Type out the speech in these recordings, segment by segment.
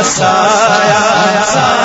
سایہ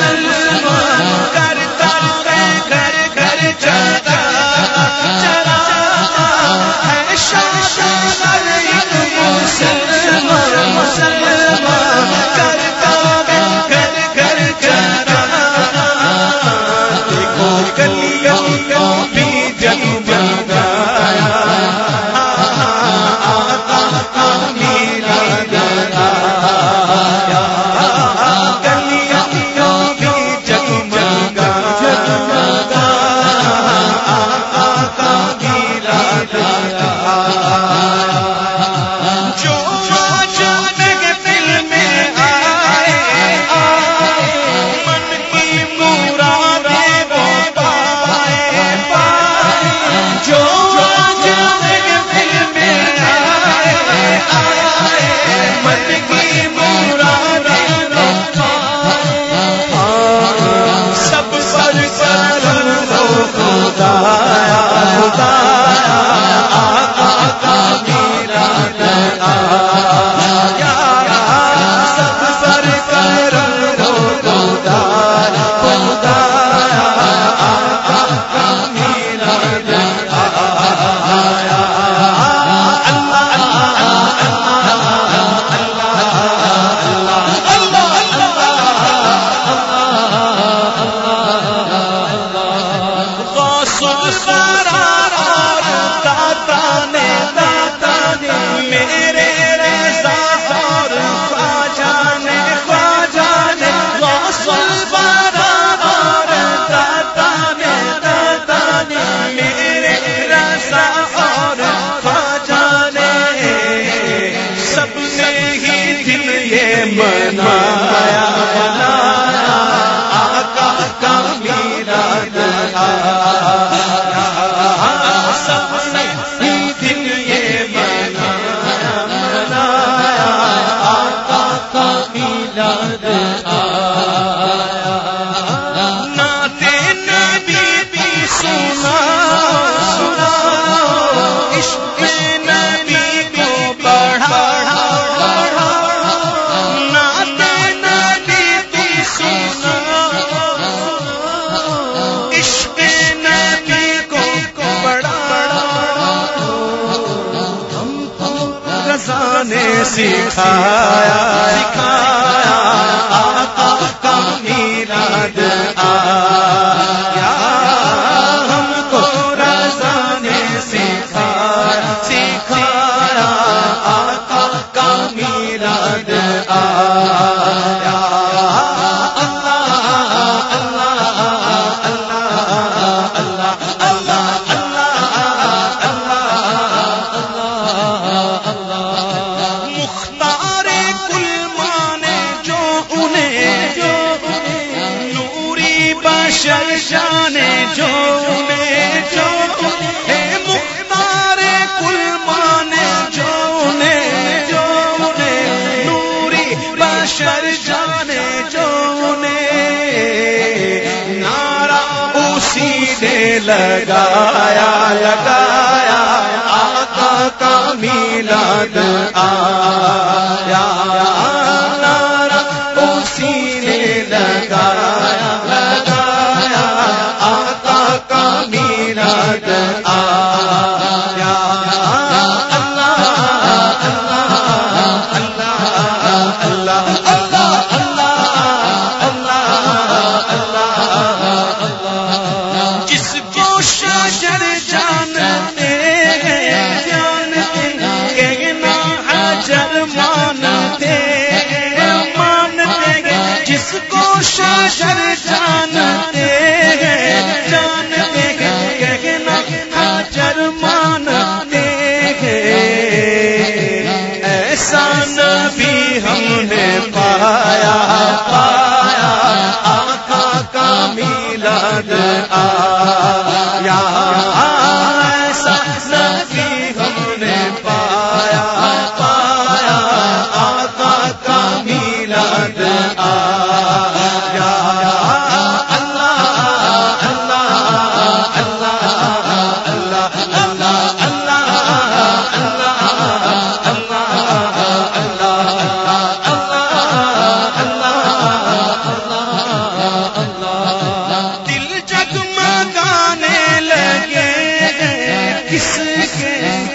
مسلمان سکھایا۔ نشانے چونے نارا اسی نے لگایا لگایا، آقا کا میلاد آیا۔ نارا اسی لگایا لگایا، آقا کا میلاد آیا۔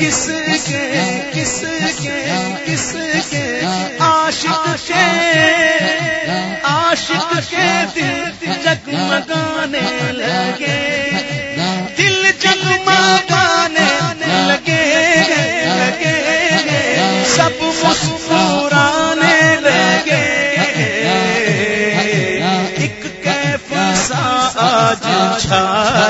کس کے کس کے کس کے عاشق کے عاشق کے دل جگمگانے لگے۔ دل جگمگانے لگے لگے۔ سب مسکرانے لگے۔ ایک کیف سا آج چھا